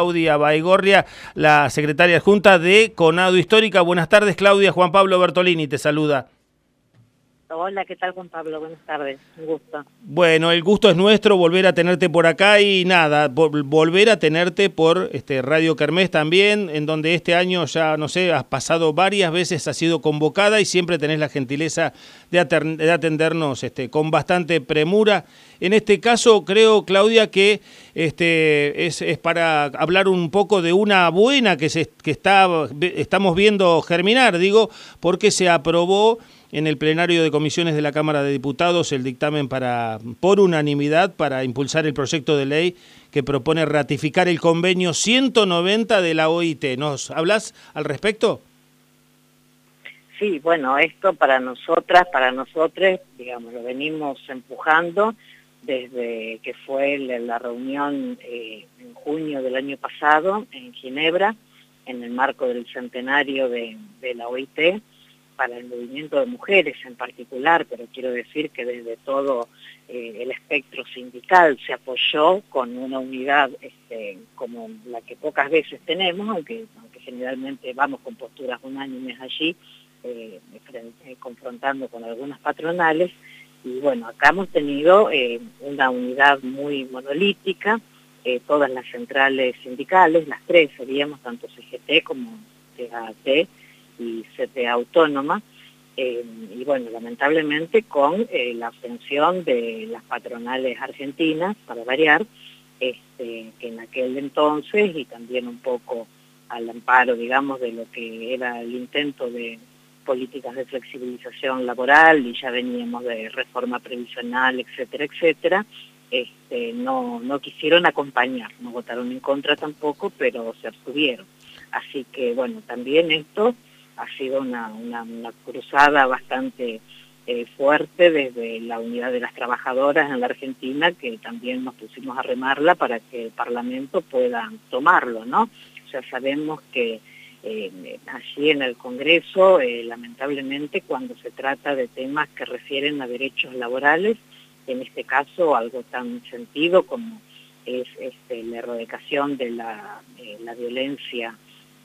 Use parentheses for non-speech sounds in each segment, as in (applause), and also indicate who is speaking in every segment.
Speaker 1: Claudia Baigorria, la secretaria junta de Conado Histórica. Buenas tardes, Claudia. Juan Pablo Bertolini te saluda.
Speaker 2: Hola, ¿qué tal Juan Pablo? Buenas tardes, un gusto.
Speaker 1: Bueno, el gusto es nuestro volver a tenerte por acá y nada, volver a tenerte por este Radio Kermés también, en donde este año ya, no sé, has pasado varias veces, has sido convocada y siempre tenés la gentileza de, atendernos este, con bastante premura. En este caso, creo, Claudia, que este, es, para hablar un poco de una buena que, se, que está, estamos viendo germinar, digo, porque se aprobó en el plenario de comisiones de la Cámara de Diputados el dictamen para, por unanimidad para impulsar el proyecto de ley que propone ratificar el convenio 190 de la OIT. ¿Nos hablas al respecto?
Speaker 2: Sí, bueno, esto para nosotras, para nosotros, digamos, lo venimos empujando desde que fue la reunión eh, en junio del año pasado en Ginebra, en el marco del centenario de, de la OIT, para el movimiento de mujeres en particular, pero quiero decir que desde todo eh, el espectro sindical se apoyó con una unidad este, como la que pocas veces tenemos, aunque, generalmente vamos con posturas unánimes allí, eh, eh, confrontando con algunas patronales, y bueno, acá hemos tenido una unidad muy monolítica, todas las centrales sindicales, las tres seríamos, tanto CGT como CAT, y CTA autónoma, eh, y bueno, lamentablemente con eh, la abstención de las patronales argentinas, para variar, este, que en aquel entonces, y también un poco al amparo, digamos, de lo que era el intento de políticas de flexibilización laboral, y ya veníamos de reforma previsional, etcétera, etcétera, este, no, no quisieron acompañar, no votaron en contra tampoco, pero se abstuvieron. Así que, bueno, también esto ha sido una, cruzada bastante eh, fuerte desde la unidad de las trabajadoras en la Argentina, que también nos pusimos a remarla para que el Parlamento pueda tomarlo, ¿no? Sea, sabemos que eh, allí en el Congreso, eh, lamentablemente, cuando se trata de temas que refieren a derechos laborales, en este caso algo tan sentido como es este, la erradicación de la, la violencia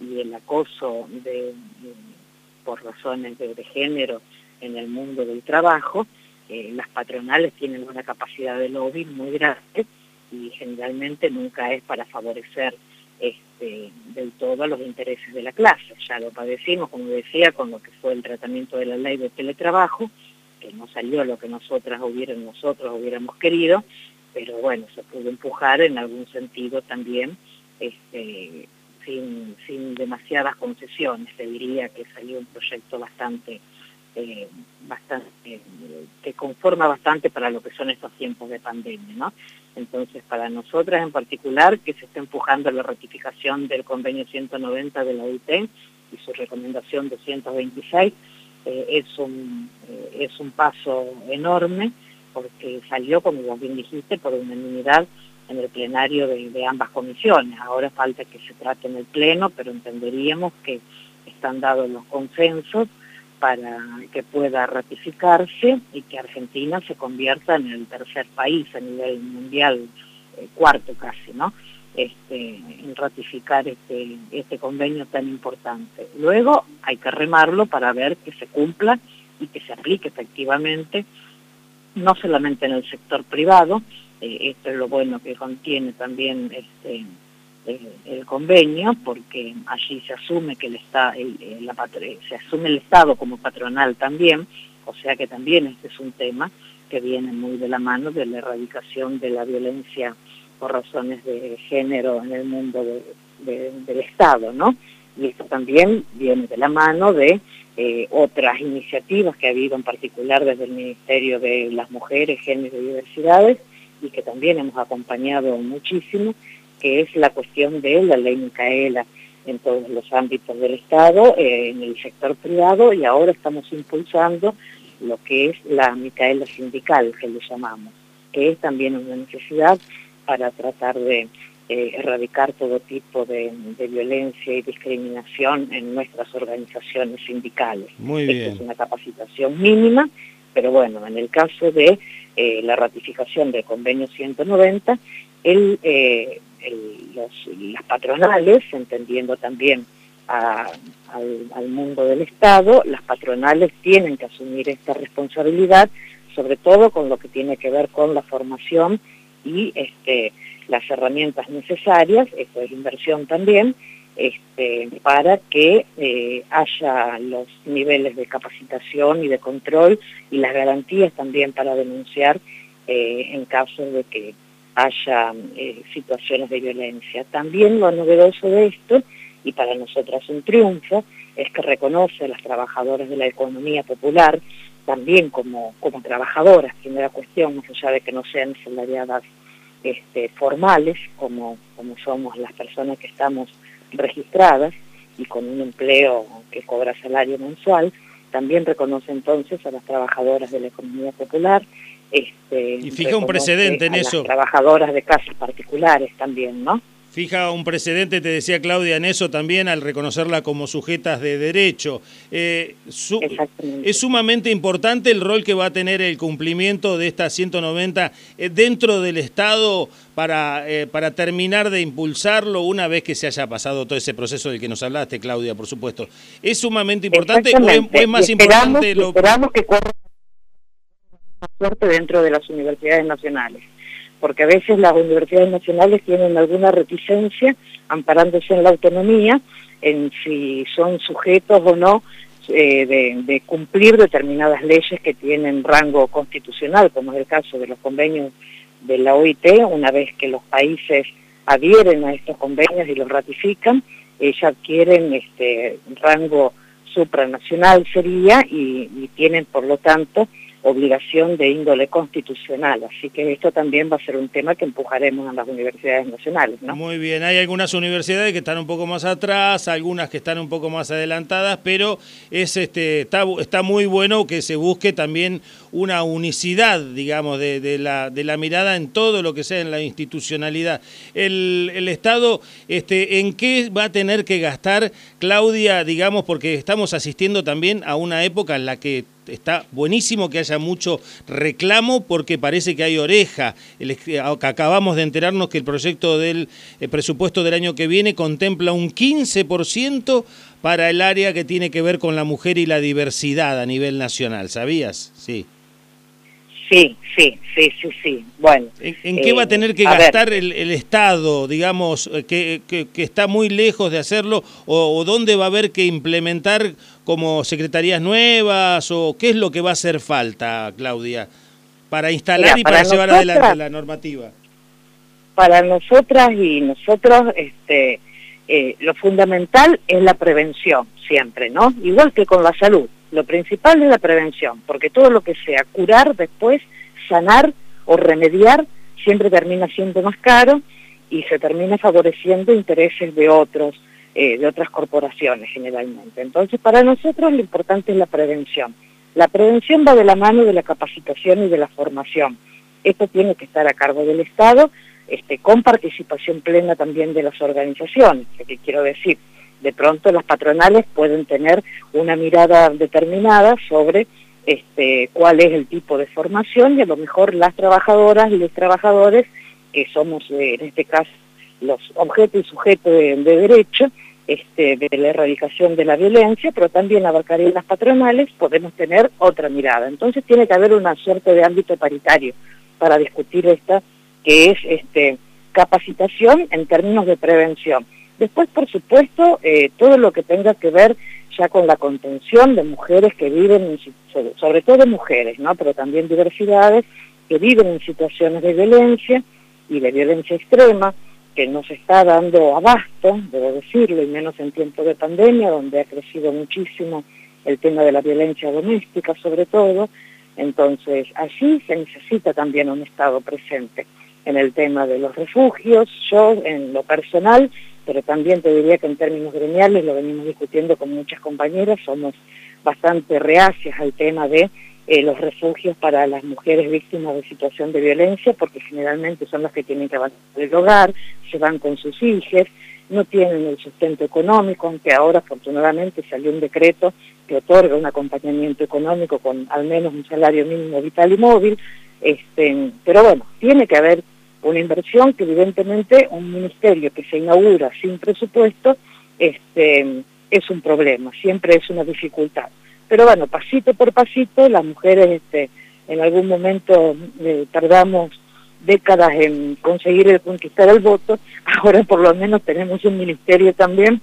Speaker 2: y el acoso de, por razones de, género en el mundo del trabajo, eh, las patronales tienen una capacidad de lobby muy grande y generalmente nunca es para favorecer este, del todo los intereses de la clase. Ya lo padecimos, como decía, con lo que fue el tratamiento de la ley de teletrabajo, que no salió lo que nosotras hubieran, nosotros hubiéramos querido, pero bueno, se pudo empujar en algún sentido también este, sin, demasiadas concesiones. Se diría que salió un proyecto bastante, eh, bastante que conforma bastante para lo que son estos tiempos de pandemia. ¿no? Entonces, para nosotras en particular, que se está empujando la ratificación del convenio 190 de la OIT y su recomendación 226, eh, es, un, eh, es un paso enorme porque salió, como vos bien dijiste, por unanimidad en el plenario de, ambas comisiones. Ahora falta que se trate en el pleno, pero entenderíamos que están dados los consensos para que pueda ratificarse y que Argentina se convierta en el tercer país a nivel mundial, eh, cuarto casi, ¿no? Este, en ratificar este, este convenio tan importante. Luego hay que remarlo para ver que se cumpla y que se aplique efectivamente, no solamente en el sector privado, eh, esto es lo bueno que contiene también este, el, convenio, porque allí se asume que el, está, el, la se asume el Estado como patronal también, o sea que también este es un tema que viene muy de la mano de la erradicación de la violencia por razones de género en el mundo del Estado, ¿no? Y esto también viene de la mano de eh, otras iniciativas que ha habido en particular desde el Ministerio de las Mujeres, Género y Diversidades, y que también hemos acompañado muchísimo, que es la cuestión de la ley Micaela en todos los ámbitos del Estado, eh, en el sector privado, y ahora estamos impulsando lo que es la Micaela sindical, que le llamamos, que es también una necesidad para tratar de eh, erradicar todo tipo de, violencia y discriminación en nuestras organizaciones sindicales.
Speaker 1: Muy bien.
Speaker 2: Esta es una capacitación mínima, pero bueno, en el caso de eh, la ratificación del convenio 190, el, eh, las patronales, entendiendo también al, mundo del Estado, las patronales tienen que asumir esta responsabilidad, sobre todo con lo que tiene que ver con la formación y este, las herramientas necesarias, esto es inversión también, este, para que eh, haya los niveles de capacitación y de control y las garantías también para denunciar eh, en caso de que haya eh, situaciones de violencia. También lo novedoso de esto y para nosotras un triunfo, es que reconoce a las trabajadoras de la economía popular también como, como trabajadoras, primera cuestión, más allá de que no sean salariadas este, formales, como, como somos las personas que estamos registradas y con un empleo que cobra salario mensual, también reconoce entonces a las trabajadoras de la economía popular.
Speaker 1: Este, y fija un precedente en eso.
Speaker 2: Las trabajadoras de casas particulares también, ¿no?
Speaker 1: Fija un precedente, te decía Claudia, en eso también al reconocerla como sujetas de derecho. Eh, es sumamente importante el rol que va a tener el cumplimiento de esta 190 eh, dentro del Estado para, eh, para terminar de impulsarlo una vez que se haya pasado todo ese proceso del que nos hablaste, Claudia, por supuesto. ¿Es sumamente importante o es, más importante
Speaker 2: lo... Esperamos que corra suerte dentro de las universidades nacionales porque a veces las universidades nacionales tienen alguna reticencia, amparándose en la autonomía, en si son sujetos o no eh, de, cumplir determinadas leyes que tienen rango constitucional, como es el caso de los convenios de la OIT, una vez que los países adhieren a estos convenios y los ratifican, ellos adquieren este rango supranacional sería y tienen por lo tanto obligación de índole constitucional. Así que esto también va a ser un tema que empujaremos en las universidades nacionales. ¿no?
Speaker 1: Muy bien, hay algunas universidades que están un poco más atrás, algunas que están un poco más adelantadas, pero es este está, está muy bueno que se busque también una unicidad, digamos, de, la, de la mirada en todo lo que sea en la institucionalidad. El, el Estado, este, ¿en qué va a tener que gastar, Claudia, digamos, porque estamos asistiendo también a una época en la que está buenísimo que haya mucho reclamo porque parece que hay oreja. acabamos de enterarnos que el proyecto del presupuesto del año que viene contempla un 15% para el área que tiene que ver con la mujer y la diversidad a nivel nacional. ¿Sabías?
Speaker 2: Sí. Sí, sí, sí, sí, sí. Bueno.
Speaker 1: ¿En, qué va a tener que eh, gastar el, Estado, digamos, eh, que, que, está muy lejos de hacerlo, o, dónde va a haber que implementar como secretarías nuevas, o qué es lo que va a hacer falta, Claudia, para instalar y para, llevar adelante la normativa?
Speaker 2: Para nosotras y nosotros, este, eh, lo fundamental es la prevención, siempre, ¿no? Igual que con la salud lo principal es la prevención, porque todo lo que sea curar después, sanar o remediar, siempre termina siendo más caro y se termina favoreciendo intereses de otros, eh, de otras corporaciones generalmente. Entonces, para nosotros lo importante es la prevención. La prevención va de la mano de la capacitación y de la formación. Esto tiene que estar a cargo del Estado, este, con participación plena también de las organizaciones, que quiero decir, de pronto las patronales pueden tener una mirada determinada sobre este, cuál es el tipo de formación y a lo mejor las trabajadoras y los trabajadores, que somos eh, en este caso los objetos y sujetos de, derecho, este, de la erradicación de la violencia, pero también abarcaría las patronales, podemos tener otra mirada. Entonces tiene que haber una suerte de ámbito paritario para discutir esta, que es este, capacitación en términos de prevención. Después, por supuesto, eh, todo lo que tenga que ver ya con la contención de mujeres que viven, sobre todo mujeres, ¿no? pero también diversidades, que viven en situaciones de violencia y de violencia extrema, que nos está dando abasto, debo decirlo, y menos en tiempo de pandemia, donde ha crecido muchísimo el tema de la violencia doméstica sobre todo, entonces allí se necesita también un Estado presente en el tema de los refugios. Yo, en lo personal, pero también te diría que en términos gremiales, lo venimos discutiendo con muchas compañeras, somos bastante reacias al tema de eh, los refugios para las mujeres víctimas de situación de violencia, porque generalmente son las que tienen que abandonar el hogar, se van con sus hijos, no tienen el sustento económico, aunque ahora afortunadamente salió un decreto que otorga un acompañamiento económico con al menos un salario mínimo vital y móvil, este, pero bueno, tiene que haber una inversión que evidentemente un ministerio que se inaugura sin presupuesto este, es un problema, siempre es una dificultad. Pero bueno, pasito por pasito, las mujeres este, en algún momento eh, tardamos décadas en conseguir conquistar el voto, (laughs) ahora por lo menos tenemos un ministerio también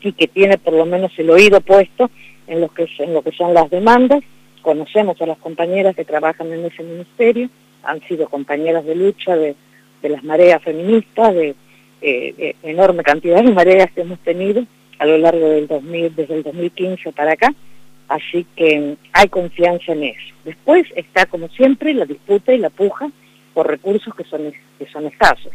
Speaker 2: y que tiene por lo menos el oído puesto en lo que, en lo que son las demandas, conocemos a las compañeras que trabajan en ese ministerio, han sido compañeras de lucha de, las mareas feministas, de, eh, enorme cantidad de mareas que hemos tenido a lo largo del 2000, desde el 2015 para acá, así que hay confianza en eso. Después está, como siempre, la disputa y la puja por recursos que son, que son escasos.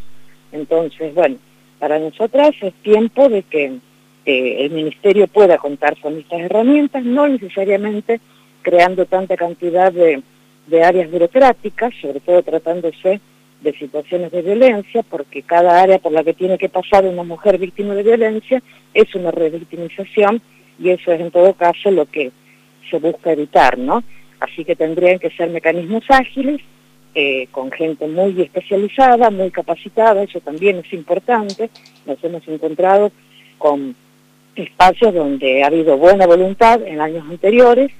Speaker 2: Entonces, bueno, para nosotras es tiempo de que el Ministerio pueda contar con estas herramientas, no necesariamente creando tanta cantidad de, de áreas burocráticas, sobre todo tratándose de situaciones de violencia, porque cada área por la que tiene que pasar una mujer víctima de violencia es una revictimización y eso es en todo caso lo que se busca evitar, ¿no? Así que tendrían que ser mecanismos ágiles, eh, con gente muy especializada, muy capacitada, eso también es importante. Nos hemos encontrado con espacios donde ha habido buena voluntad en años anteriores,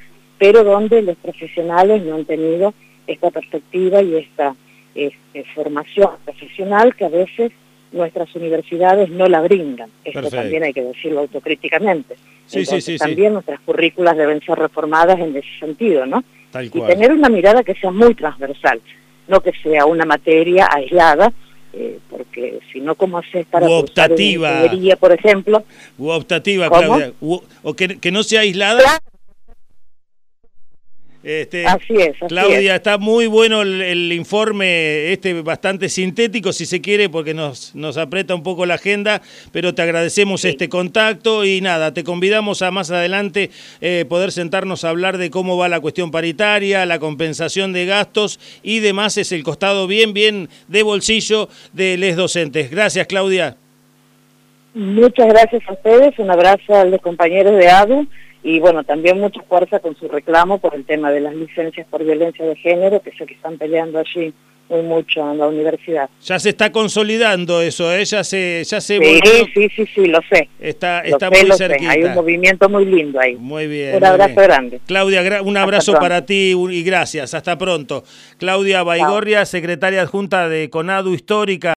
Speaker 2: pero donde los profesionales no han tenido esta perspectiva y esta este, formación profesional que a veces nuestras universidades no la brindan. Esto también hay que decirlo autocríticamente. Sí, sí, sí, también nuestras currículas deben ser reformadas en ese sentido, ¿no? y tener una mirada que sea muy transversal, no que sea una materia aislada, eh, porque si no, ¿cómo haces para
Speaker 1: u optativa,
Speaker 2: por ejemplo?
Speaker 1: U optativa, Claudia, o que, que, no sea aislada. Este, así es. Claudia, está muy bueno el, informe, este bastante sintético, si se quiere, porque nos, nos aprieta un poco la agenda, pero te agradecemos este contacto y nada, te convidamos a más adelante eh, poder sentarnos a hablar de cómo va la cuestión paritaria, la compensación de gastos y demás, es el costado bien, bien de bolsillo de les docentes. Gracias, Claudia.
Speaker 2: Muchas gracias a ustedes, un abrazo a los compañeros de ADU y bueno, también mucha fuerza con su reclamo por el tema de las licencias por violencia de género, que sé que están peleando allí muy mucho en la universidad.
Speaker 1: Ya se está consolidando eso, ¿eh? ya se, ya se
Speaker 2: sí, sí, sí, sí, lo sé.
Speaker 1: Está, está muy cerquita.
Speaker 2: Hay un movimiento muy lindo ahí.
Speaker 1: Muy bien.
Speaker 2: Un abrazo grande.
Speaker 1: Claudia, un abrazo para ti y gracias. Hasta pronto. Claudia Baigorria, secretaria adjunta de CONADU Histórica.